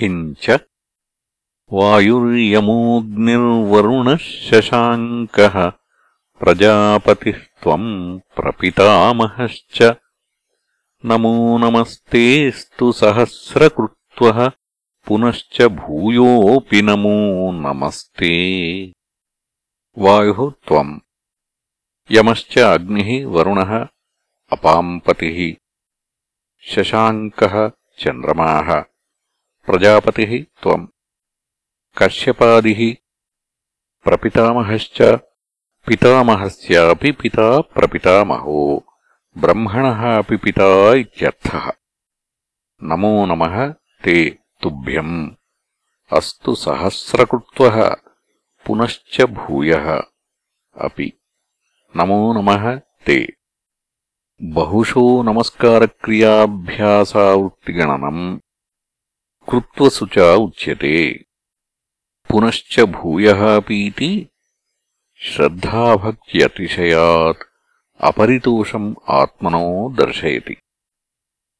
पतिभिम् च वायुर्यमोऽग्निर्वरुणः शशाङ्कः प्रजापतिः त्वम् प्रपितामहश्च। नमो नमस्तेऽस्तु सहस्रकृत्वः, पुनश्च भूयोऽपि नमो नमस्ते। वायुः त्वम् यमश्च अग्निः वरुणः अपाम्पतिः शशाङ्कः चन्द्रमाः। प्रजापतिः त्वम् कश्यपादिः प्रपितामहश्च पितामहस्यापि पिता प्रपितामहो ब्रह्मणः अपि पिता इत्यर्थः नमो नमः ते तुभ्यम् अस्तु सहस्रकृत्वः पुनश्च भूयः अपि नमो नमः ते बहुशो नमस्कारक्रियाभ्यासावृत्तिगणनम् కృత్వసు చ ఉచ్యతే పునశ్చ భూయ అపీతి శ్రద్ధాభక్త్యతిశయాత్ అపరితోషం ఆత్మనో దర్శయతి